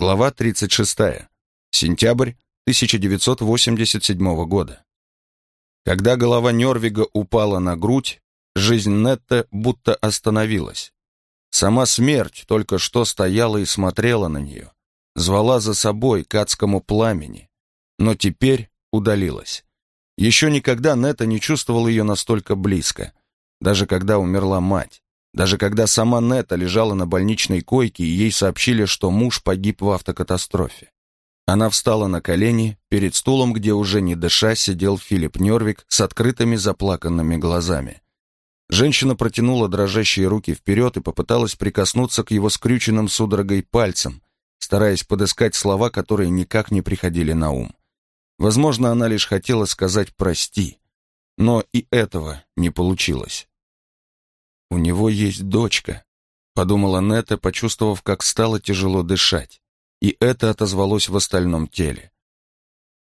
Глава 36. Сентябрь 1987 года. Когда голова Нервига упала на грудь, жизнь Нетта будто остановилась. Сама смерть только что стояла и смотрела на нее, звала за собой к адскому пламени, но теперь удалилась. Еще никогда Нетта не чувствовал ее настолько близко, даже когда умерла мать. Даже когда сама Нета лежала на больничной койке, и ей сообщили, что муж погиб в автокатастрофе. Она встала на колени перед стулом, где уже не дыша сидел Филипп Нервик с открытыми заплаканными глазами. Женщина протянула дрожащие руки вперед и попыталась прикоснуться к его скрюченным судорогой пальцам, стараясь подыскать слова, которые никак не приходили на ум. Возможно, она лишь хотела сказать «прости», но и этого не получилось. «У него есть дочка», — подумала Нета, почувствовав, как стало тяжело дышать. И это отозвалось в остальном теле.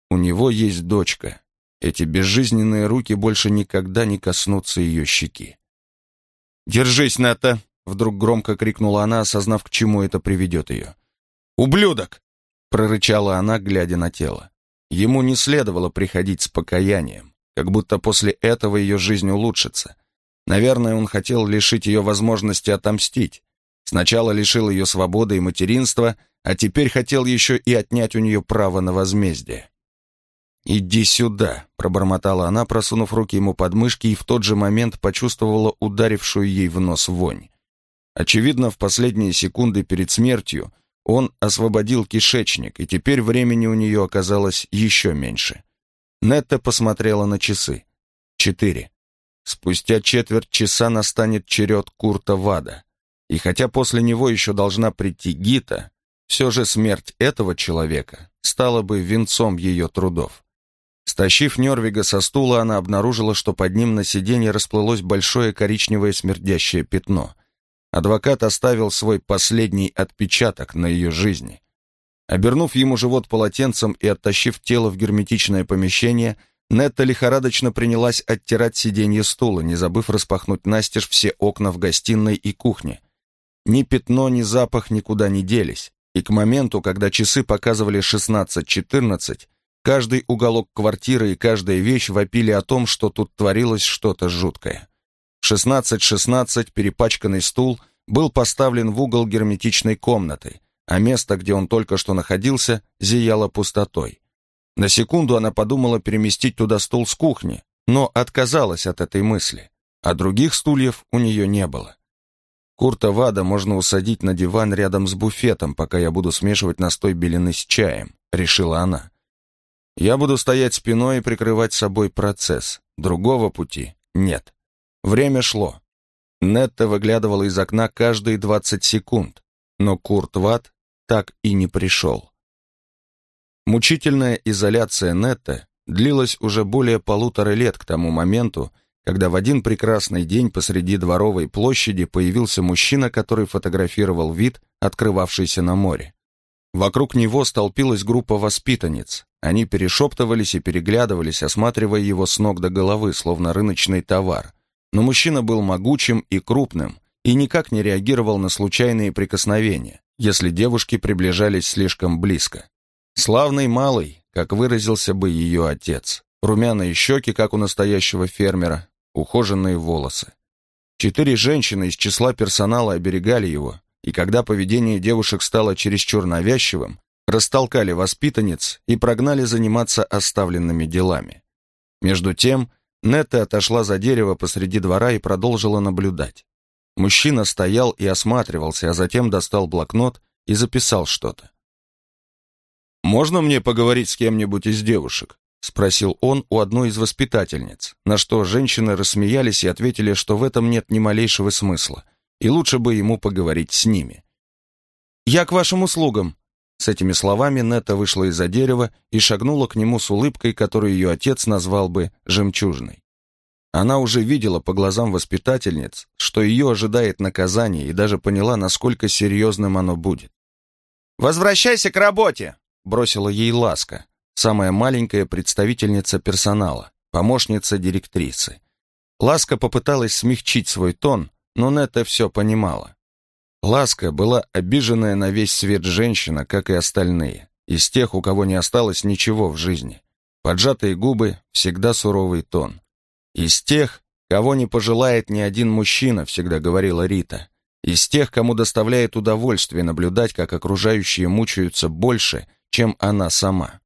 «У него есть дочка. Эти безжизненные руки больше никогда не коснутся ее щеки». «Держись, Нета!» — вдруг громко крикнула она, осознав, к чему это приведет ее. «Ублюдок!» — прорычала она, глядя на тело. Ему не следовало приходить с покаянием, как будто после этого ее жизнь улучшится. Наверное, он хотел лишить ее возможности отомстить. Сначала лишил ее свободы и материнства, а теперь хотел еще и отнять у нее право на возмездие. «Иди сюда», — пробормотала она, просунув руки ему под мышки, и в тот же момент почувствовала ударившую ей в нос вонь. Очевидно, в последние секунды перед смертью он освободил кишечник, и теперь времени у нее оказалось еще меньше. Нетта посмотрела на часы. Четыре. Спустя четверть часа настанет черед Курта Вада. И хотя после него еще должна прийти Гита, все же смерть этого человека стала бы венцом ее трудов. Стащив Нервига со стула, она обнаружила, что под ним на сиденье расплылось большое коричневое смердящее пятно. Адвокат оставил свой последний отпечаток на ее жизни. Обернув ему живот полотенцем и оттащив тело в герметичное помещение, Нетта лихорадочно принялась оттирать сиденье стула, не забыв распахнуть настежь все окна в гостиной и кухне. Ни пятно, ни запах никуда не делись, и к моменту, когда часы показывали 16.14, каждый уголок квартиры и каждая вещь вопили о том, что тут творилось что-то жуткое. В 16.16 перепачканный стул был поставлен в угол герметичной комнаты, а место, где он только что находился, зияло пустотой. На секунду она подумала переместить туда стул с кухни, но отказалась от этой мысли, а других стульев у нее не было. Курта Вада можно усадить на диван рядом с буфетом, пока я буду смешивать настой белины с чаем, решила она. Я буду стоять спиной и прикрывать собой процесс. Другого пути нет. Время шло. Нетта выглядывала из окна каждые 20 секунд, но Курт Вад так и не пришел. Мучительная изоляция Нетта длилась уже более полутора лет к тому моменту, когда в один прекрасный день посреди дворовой площади появился мужчина, который фотографировал вид, открывавшийся на море. Вокруг него столпилась группа воспитанниц. Они перешептывались и переглядывались, осматривая его с ног до головы, словно рыночный товар. Но мужчина был могучим и крупным, и никак не реагировал на случайные прикосновения, если девушки приближались слишком близко. Славный малый, как выразился бы ее отец. Румяные щеки, как у настоящего фермера, ухоженные волосы. Четыре женщины из числа персонала оберегали его, и когда поведение девушек стало чересчур навязчивым, растолкали воспитанниц и прогнали заниматься оставленными делами. Между тем, Нетта отошла за дерево посреди двора и продолжила наблюдать. Мужчина стоял и осматривался, а затем достал блокнот и записал что-то. «Можно мне поговорить с кем-нибудь из девушек?» — спросил он у одной из воспитательниц, на что женщины рассмеялись и ответили, что в этом нет ни малейшего смысла, и лучше бы ему поговорить с ними. «Я к вашим услугам!» С этими словами Нета вышла из-за дерева и шагнула к нему с улыбкой, которую ее отец назвал бы «жемчужной». Она уже видела по глазам воспитательниц, что ее ожидает наказание, и даже поняла, насколько серьезным оно будет. «Возвращайся к работе!» Бросила ей Ласка, самая маленькая представительница персонала, помощница директрисы. Ласка попыталась смягчить свой тон, но Нетта все понимала. Ласка была обиженная на весь свет женщина, как и остальные, из тех, у кого не осталось ничего в жизни. Поджатые губы, всегда суровый тон. Из тех, кого не пожелает ни один мужчина, всегда говорила Рита. Из тех, кому доставляет удовольствие наблюдать, как окружающие мучаются больше, чем она сама.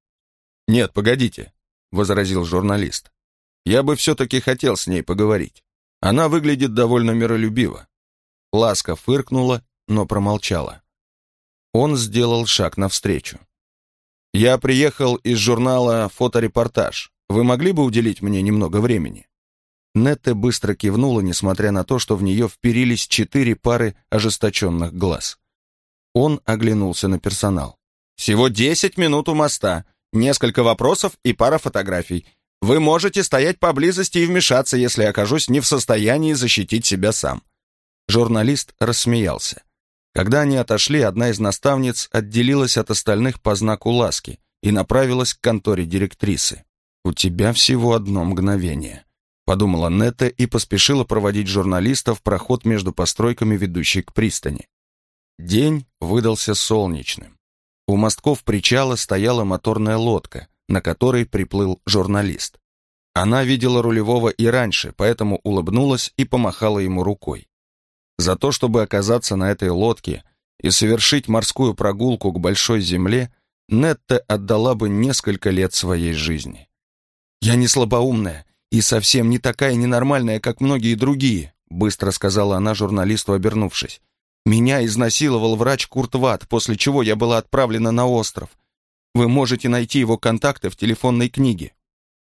«Нет, погодите», — возразил журналист. «Я бы все-таки хотел с ней поговорить. Она выглядит довольно миролюбиво». Ласка фыркнула, но промолчала. Он сделал шаг навстречу. «Я приехал из журнала «Фоторепортаж». Вы могли бы уделить мне немного времени?» Нетте быстро кивнула, несмотря на то, что в нее вперились четыре пары ожесточенных глаз. Он оглянулся на персонал. «Всего десять минут у моста, несколько вопросов и пара фотографий. Вы можете стоять поблизости и вмешаться, если окажусь не в состоянии защитить себя сам». Журналист рассмеялся. Когда они отошли, одна из наставниц отделилась от остальных по знаку ласки и направилась к конторе директрисы. «У тебя всего одно мгновение», подумала Нетта и поспешила проводить журналиста в проход между постройками, ведущей к пристани. День выдался солнечным. У мостков причала стояла моторная лодка, на которой приплыл журналист. Она видела рулевого и раньше, поэтому улыбнулась и помахала ему рукой. За то, чтобы оказаться на этой лодке и совершить морскую прогулку к большой земле, Нетта отдала бы несколько лет своей жизни. «Я не слабоумная «И совсем не такая ненормальная, как многие другие», быстро сказала она журналисту, обернувшись. «Меня изнасиловал врач Курт Ватт, после чего я была отправлена на остров. Вы можете найти его контакты в телефонной книге».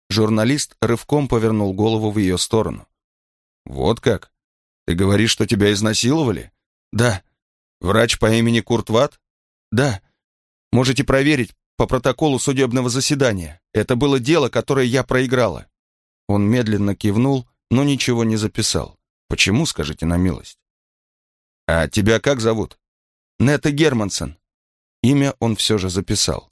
Журналист рывком повернул голову в ее сторону. «Вот как? Ты говоришь, что тебя изнасиловали?» «Да». «Врач по имени Курт Ватт?» «Да. Можете проверить по протоколу судебного заседания. Это было дело, которое я проиграла. Он медленно кивнул, но ничего не записал. Почему, скажите на милость? «А тебя как зовут?» «Нета Германсон». Имя он все же записал.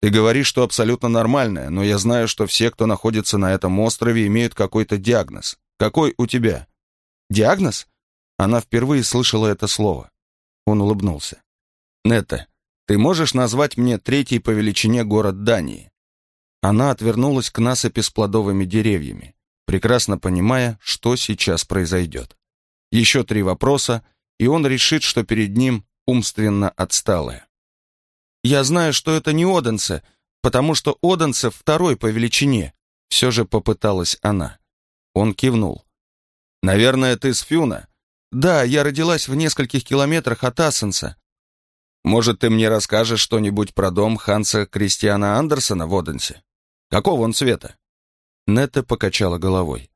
«Ты говоришь, что абсолютно нормальное, но я знаю, что все, кто находится на этом острове, имеют какой-то диагноз. Какой у тебя?» «Диагноз?» Она впервые слышала это слово. Он улыбнулся. «Нета, ты можешь назвать мне третий по величине город Дании?» Она отвернулась к насыпи с плодовыми деревьями, прекрасно понимая, что сейчас произойдет. Еще три вопроса, и он решит, что перед ним умственно отсталая. «Я знаю, что это не Оденсе, потому что Оденсе второй по величине», все же попыталась она. Он кивнул. «Наверное, ты с Фюна?» «Да, я родилась в нескольких километрах от Ассенса». «Может, ты мне расскажешь что-нибудь про дом Ханса Кристиана Андерсона в Оденсе?» Какого он цвета?» Нетта покачала головой.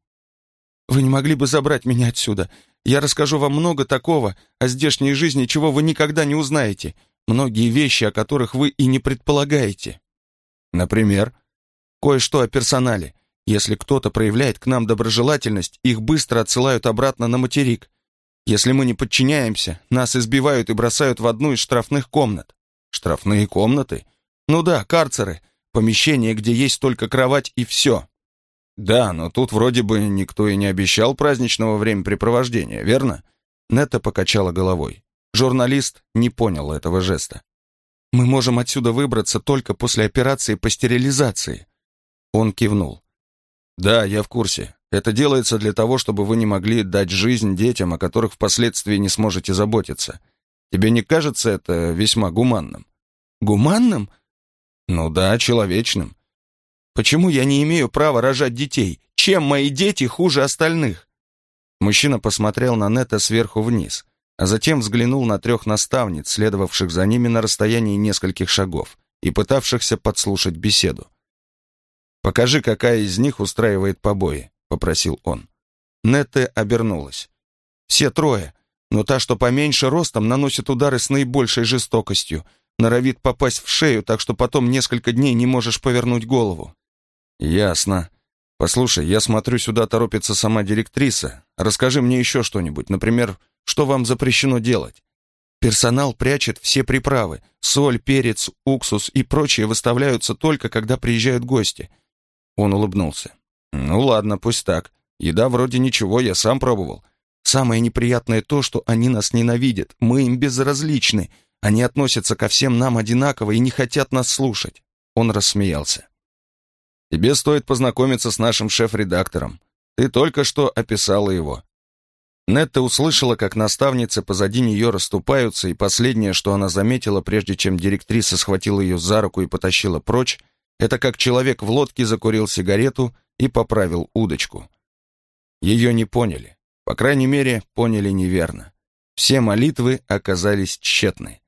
«Вы не могли бы забрать меня отсюда? Я расскажу вам много такого о здешней жизни, чего вы никогда не узнаете. Многие вещи, о которых вы и не предполагаете. Например, кое-что о персонале. Если кто-то проявляет к нам доброжелательность, их быстро отсылают обратно на материк. Если мы не подчиняемся, нас избивают и бросают в одну из штрафных комнат. Штрафные комнаты? Ну да, карцеры. Помещение, где есть только кровать и все. Да, но тут вроде бы никто и не обещал праздничного времяпрепровождения, верно? Нетта покачала головой. Журналист не понял этого жеста. «Мы можем отсюда выбраться только после операции по стерилизации». Он кивнул. «Да, я в курсе. Это делается для того, чтобы вы не могли дать жизнь детям, о которых впоследствии не сможете заботиться. Тебе не кажется это весьма гуманным?» «Гуманным?» Ну да, человечным. Почему я не имею права рожать детей? Чем мои дети хуже остальных? Мужчина посмотрел на Нета сверху вниз, а затем взглянул на трех наставниц, следовавших за ними на расстоянии нескольких шагов и пытавшихся подслушать беседу. «Покажи, какая из них устраивает побои», — попросил он. Нетте обернулась. «Все трое, но та, что поменьше ростом, наносит удары с наибольшей жестокостью — норовит попасть в шею, так что потом несколько дней не можешь повернуть голову». «Ясно. Послушай, я смотрю, сюда торопится сама директриса. Расскажи мне еще что-нибудь, например, что вам запрещено делать?» Персонал прячет все приправы. Соль, перец, уксус и прочее выставляются только, когда приезжают гости. Он улыбнулся. «Ну ладно, пусть так. Еда вроде ничего, я сам пробовал. Самое неприятное то, что они нас ненавидят. Мы им безразличны. Они относятся ко всем нам одинаково и не хотят нас слушать». Он рассмеялся. «Тебе стоит познакомиться с нашим шеф-редактором. Ты только что описала его. Нетта услышала, как наставницы позади нее расступаются, и последнее, что она заметила, прежде чем директриса схватила ее за руку и потащила прочь, это как человек в лодке закурил сигарету и поправил удочку. Ее не поняли. По крайней мере, поняли неверно. Все молитвы оказались тщетны.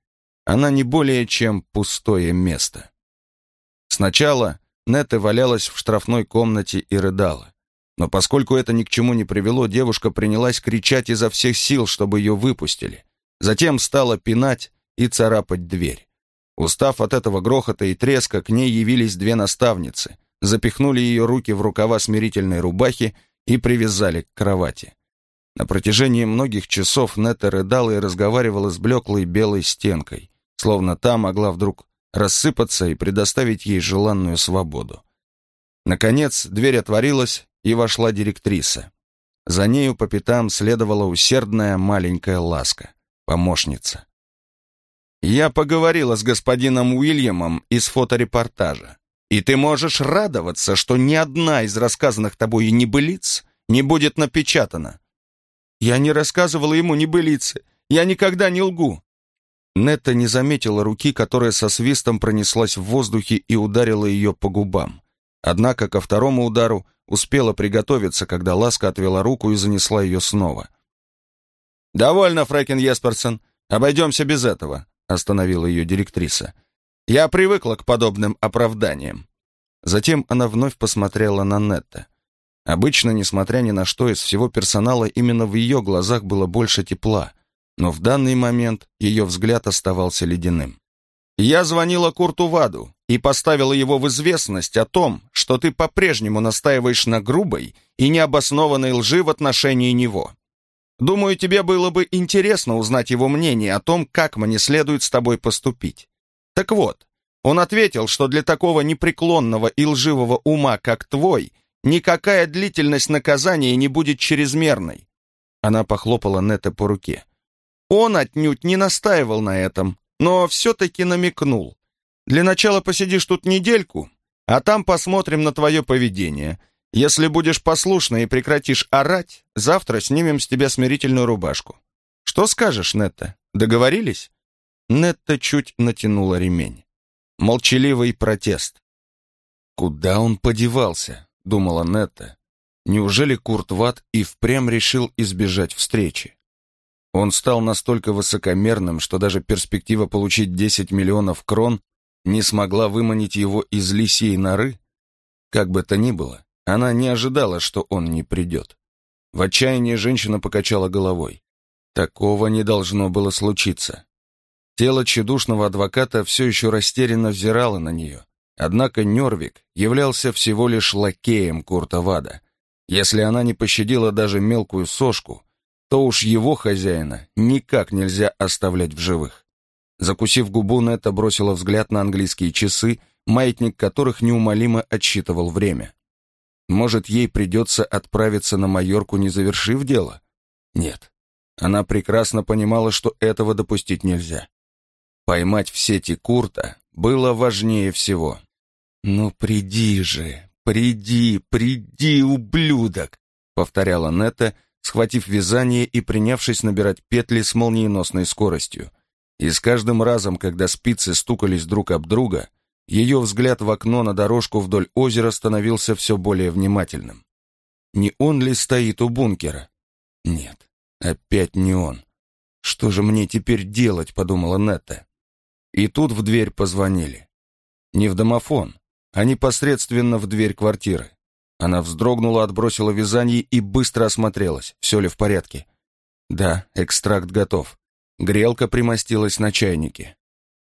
Она не более чем пустое место. Сначала Нетта валялась в штрафной комнате и рыдала. Но поскольку это ни к чему не привело, девушка принялась кричать изо всех сил, чтобы ее выпустили. Затем стала пинать и царапать дверь. Устав от этого грохота и треска, к ней явились две наставницы, запихнули ее руки в рукава смирительной рубахи и привязали к кровати. На протяжении многих часов Нетта рыдала и разговаривала с блеклой белой стенкой, словно та могла вдруг рассыпаться и предоставить ей желанную свободу. Наконец, дверь отворилась, и вошла директриса. За нею по пятам следовала усердная маленькая ласка, помощница. «Я поговорила с господином Уильямом из фоторепортажа, и ты можешь радоваться, что ни одна из рассказанных тобой небылиц не будет напечатана». «Я не рассказывала ему небылицы, я никогда не лгу». Нетта не заметила руки, которая со свистом пронеслась в воздухе и ударила ее по губам. Однако ко второму удару успела приготовиться, когда Ласка отвела руку и занесла ее снова. «Довольно, Фрэкен Есперсон, обойдемся без этого», — остановила ее директриса. «Я привыкла к подобным оправданиям». Затем она вновь посмотрела на Нетта. Обычно, несмотря ни на что, из всего персонала именно в ее глазах было больше тепла, но в данный момент ее взгляд оставался ледяным. «Я звонила Курту Ваду и поставила его в известность о том, что ты по-прежнему настаиваешь на грубой и необоснованной лжи в отношении него. Думаю, тебе было бы интересно узнать его мнение о том, как мне следует с тобой поступить. Так вот, он ответил, что для такого непреклонного и лживого ума, как твой, никакая длительность наказания не будет чрезмерной. Она похлопала Нета по руке. Он отнюдь не настаивал на этом, но все-таки намекнул. Для начала посидишь тут недельку, а там посмотрим на твое поведение. Если будешь послушна и прекратишь орать, завтра снимем с тебя смирительную рубашку. Что скажешь, Нетта? Договорились?» Нетта чуть натянула ремень. Молчаливый протест. «Куда он подевался?» — думала Нетта. «Неужели Курт Ватт и впрямь решил избежать встречи?» Он стал настолько высокомерным, что даже перспектива получить 10 миллионов крон не смогла выманить его из лисьей норы? Как бы то ни было, она не ожидала, что он не придет. В отчаянии женщина покачала головой. Такого не должно было случиться. Тело тщедушного адвоката все еще растерянно взирало на нее. Однако Нервик являлся всего лишь лакеем Курта Вада. Если она не пощадила даже мелкую сошку, то уж его хозяина никак нельзя оставлять в живых. Закусив губу, Нетта бросила взгляд на английские часы, маятник которых неумолимо отсчитывал время. Может, ей придется отправиться на Майорку, не завершив дело? Нет. Она прекрасно понимала, что этого допустить нельзя. Поймать в сети Курта было важнее всего. «Ну приди же, приди, приди, ублюдок!» — повторяла Нетта, схватив вязание и принявшись набирать петли с молниеносной скоростью. И с каждым разом, когда спицы стукались друг об друга, ее взгляд в окно на дорожку вдоль озера становился все более внимательным. Не он ли стоит у бункера? Нет, опять не он. Что же мне теперь делать, подумала Нетта. И тут в дверь позвонили. Не в домофон, а непосредственно в дверь квартиры. Она вздрогнула, отбросила вязание и быстро осмотрелась, все ли в порядке. Да, экстракт готов. Грелка примостилась на чайнике.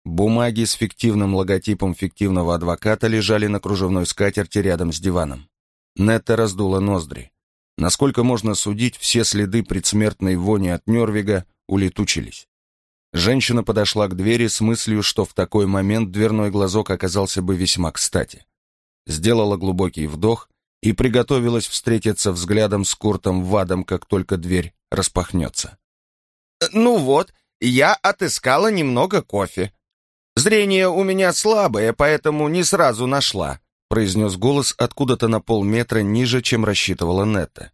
Бумаги с фиктивным логотипом фиктивного адвоката лежали на кружевной скатерти рядом с диваном. Нетта раздула ноздри. Насколько можно судить, все следы предсмертной вони от Нервига улетучились. Женщина подошла к двери с мыслью, что в такой момент дверной глазок оказался бы весьма кстати. Сделала глубокий вдох и приготовилась встретиться взглядом с Куртом Вадом, как только дверь распахнется. «Ну вот, я отыскала немного кофе. Зрение у меня слабое, поэтому не сразу нашла», произнес голос откуда-то на полметра ниже, чем рассчитывала Нетта.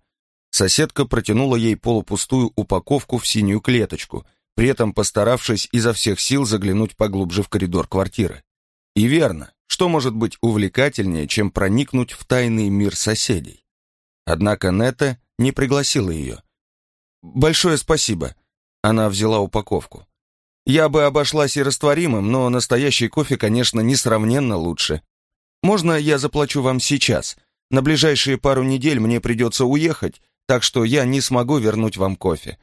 Соседка протянула ей полупустую упаковку в синюю клеточку, при этом постаравшись изо всех сил заглянуть поглубже в коридор квартиры. И верно, что может быть увлекательнее, чем проникнуть в тайный мир соседей? Однако Нетта не пригласила ее. «Большое спасибо», — она взяла упаковку. «Я бы обошлась и растворимым, но настоящий кофе, конечно, несравненно лучше. Можно я заплачу вам сейчас? На ближайшие пару недель мне придется уехать, так что я не смогу вернуть вам кофе».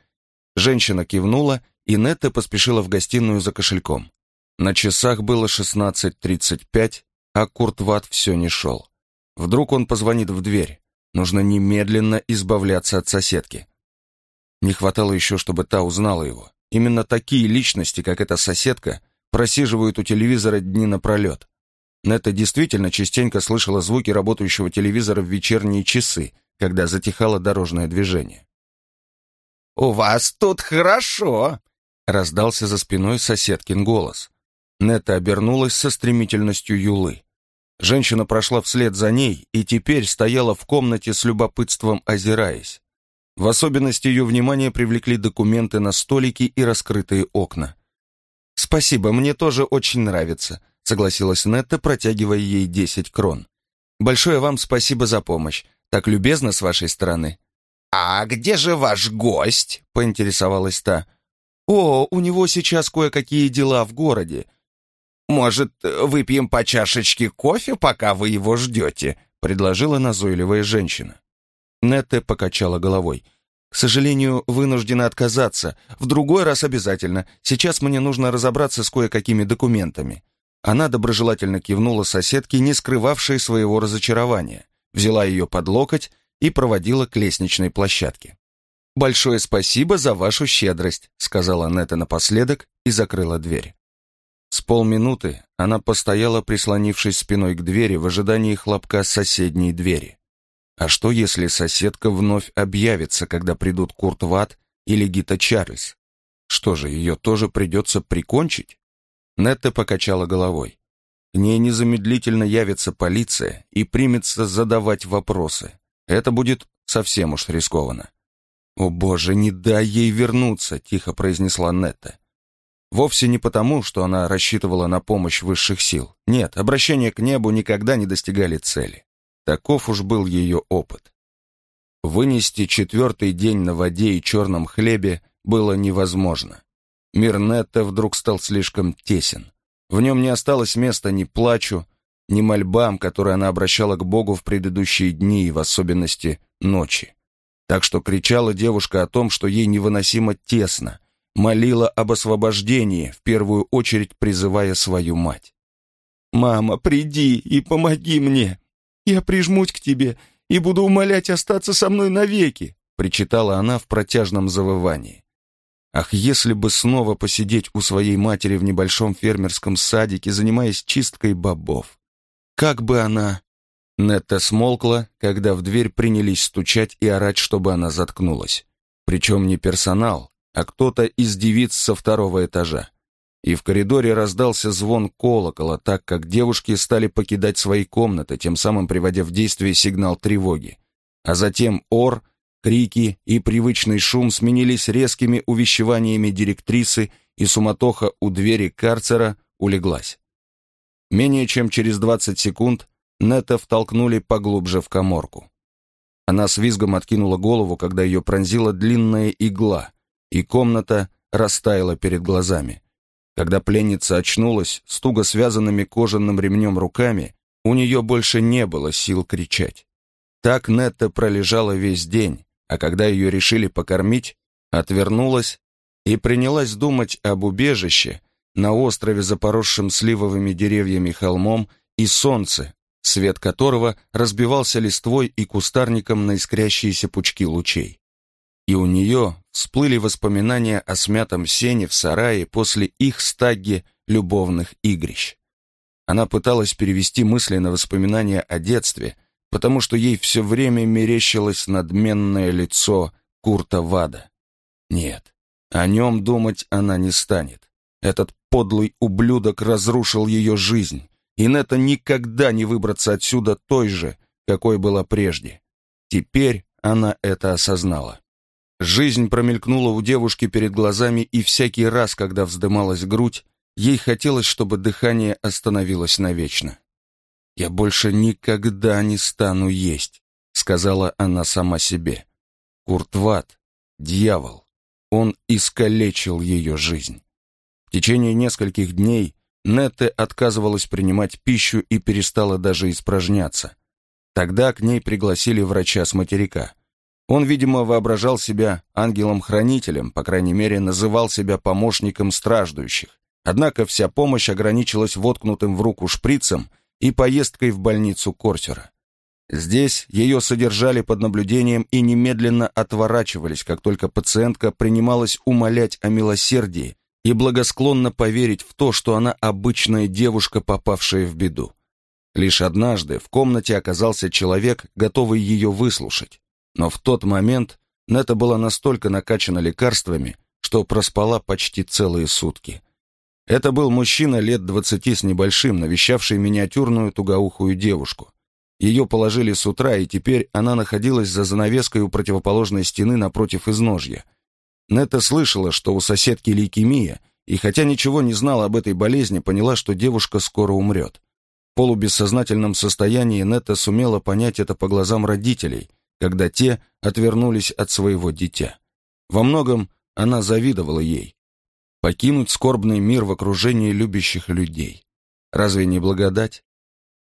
Женщина кивнула, и Нетта поспешила в гостиную за кошельком. На часах было 16.35, а Куртват все не шел. Вдруг он позвонит в дверь. Нужно немедленно избавляться от соседки. Не хватало еще, чтобы та узнала его. Именно такие личности, как эта соседка, просиживают у телевизора дни напролет. Нетта действительно частенько слышала звуки работающего телевизора в вечерние часы, когда затихало дорожное движение. «У вас тут хорошо!» — раздался за спиной соседкин голос. Нетта обернулась со стремительностью юлы. Женщина прошла вслед за ней и теперь стояла в комнате с любопытством озираясь. В особенности ее внимание привлекли документы на столике и раскрытые окна. «Спасибо, мне тоже очень нравится», — согласилась Нетта, протягивая ей десять крон. «Большое вам спасибо за помощь. Так любезно с вашей стороны». «А где же ваш гость?» — поинтересовалась та. «О, у него сейчас кое-какие дела в городе. «Может, выпьем по чашечке кофе, пока вы его ждете?» — предложила назойливая женщина. Нетте покачала головой. «К сожалению, вынуждена отказаться. В другой раз обязательно. Сейчас мне нужно разобраться с кое-какими документами». Она доброжелательно кивнула соседке, не скрывавшей своего разочарования, взяла ее под локоть и проводила к лестничной площадке. «Большое спасибо за вашу щедрость», — сказала Нетта напоследок и закрыла дверь. Полминуты она постояла, прислонившись спиной к двери в ожидании хлопка соседней двери. А что, если соседка вновь объявится, когда придут Курт Ватт или Гита Чарльз? Что же, ее тоже придется прикончить? Нетта покачала головой. К ней незамедлительно явится полиция и примется задавать вопросы. Это будет совсем уж рискованно. «О боже, не дай ей вернуться», — тихо произнесла Нетта. Вовсе не потому, что она рассчитывала на помощь высших сил. Нет, обращения к небу никогда не достигали цели. Таков уж был ее опыт. Вынести четвертый день на воде и черном хлебе было невозможно. Мир Нетта вдруг стал слишком тесен. В нем не осталось места ни плачу, ни мольбам, которые она обращала к Богу в предыдущие дни и в особенности ночи. Так что кричала девушка о том, что ей невыносимо тесно, молила об освобождении, в первую очередь призывая свою мать. «Мама, приди и помоги мне. Я прижмусь к тебе и буду умолять остаться со мной навеки», причитала она в протяжном завывании. Ах, если бы снова посидеть у своей матери в небольшом фермерском садике, занимаясь чисткой бобов. Как бы она... Нетта смолкла, когда в дверь принялись стучать и орать, чтобы она заткнулась. Причем не персонал, а кто-то из девиц со второго этажа. И в коридоре раздался звон колокола, так как девушки стали покидать свои комнаты, тем самым приводя в действие сигнал тревоги. А затем ор, крики и привычный шум сменились резкими увещеваниями директрисы, и суматоха у двери карцера улеглась. Менее чем через 20 секунд Нета втолкнули поглубже в коморку. Она с визгом откинула голову, когда ее пронзила длинная игла, и комната растаяла перед глазами. Когда пленница очнулась с туго связанными кожаным ремнем руками, у нее больше не было сил кричать. Так Нетта пролежала весь день, а когда ее решили покормить, отвернулась и принялась думать об убежище на острове, запоросшем сливовыми деревьями холмом, и солнце, свет которого разбивался листвой и кустарником на искрящиеся пучки лучей. И у нее всплыли воспоминания о смятом сене в сарае после их стаги любовных игрищ. Она пыталась перевести мысли на воспоминания о детстве, потому что ей все время мерещилось надменное лицо Курта Вада. Нет, о нем думать она не станет. Этот подлый ублюдок разрушил ее жизнь, и Нета никогда не выбраться отсюда той же, какой была прежде. Теперь она это осознала. Жизнь промелькнула у девушки перед глазами, и всякий раз, когда вздымалась грудь, ей хотелось, чтобы дыхание остановилось навечно. «Я больше никогда не стану есть», — сказала она сама себе. Куртват, дьявол, он искалечил ее жизнь. В течение нескольких дней Нетте отказывалась принимать пищу и перестала даже испражняться. Тогда к ней пригласили врача с материка. Он, видимо, воображал себя ангелом-хранителем, по крайней мере, называл себя помощником страждущих. Однако вся помощь ограничилась воткнутым в руку шприцем и поездкой в больницу Корсера. Здесь ее содержали под наблюдением и немедленно отворачивались, как только пациентка принималась умолять о милосердии и благосклонно поверить в то, что она обычная девушка, попавшая в беду. Лишь однажды в комнате оказался человек, готовый ее выслушать. Но в тот момент Нета была настолько накачана лекарствами, что проспала почти целые сутки. Это был мужчина лет двадцати с небольшим, навещавший миниатюрную тугоухую девушку. Ее положили с утра, и теперь она находилась за занавеской у противоположной стены напротив изножья. Нета слышала, что у соседки лейкемия, и хотя ничего не знала об этой болезни, поняла, что девушка скоро умрет полубессознательном состоянии Нетта сумела понять это по глазам родителей, когда те отвернулись от своего дитя. Во многом она завидовала ей. Покинуть скорбный мир в окружении любящих людей. Разве не благодать?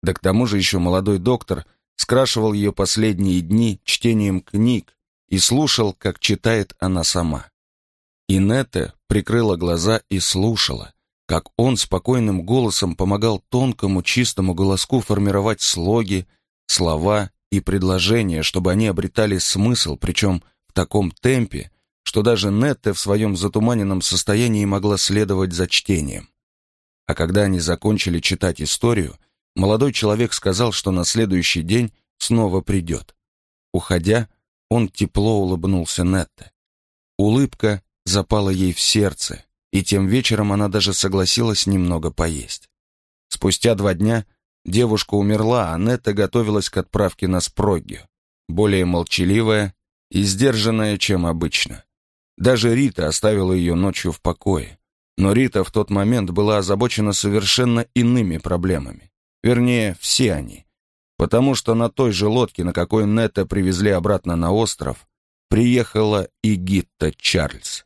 Да к тому же еще молодой доктор скрашивал ее последние дни чтением книг и слушал, как читает она сама. И Нетта прикрыла глаза и слушала, как он спокойным голосом помогал тонкому чистому голоску формировать слоги, слова и предложения, чтобы они обретали смысл, причем в таком темпе, что даже Нетте в своем затуманенном состоянии могла следовать за чтением. А когда они закончили читать историю, молодой человек сказал, что на следующий день снова придет. Уходя, он тепло улыбнулся Нетте. Улыбка запала ей в сердце, и тем вечером она даже согласилась немного поесть. Спустя два дня девушка умерла, а Нетта готовилась к отправке на Спроггию, более молчаливая и сдержанная, чем обычно. Даже Рита оставила ее ночью в покое. Но Рита в тот момент была озабочена совершенно иными проблемами. Вернее, все они. Потому что на той же лодке, на какой Нетта привезли обратно на остров, приехала и Гитта Чарльз.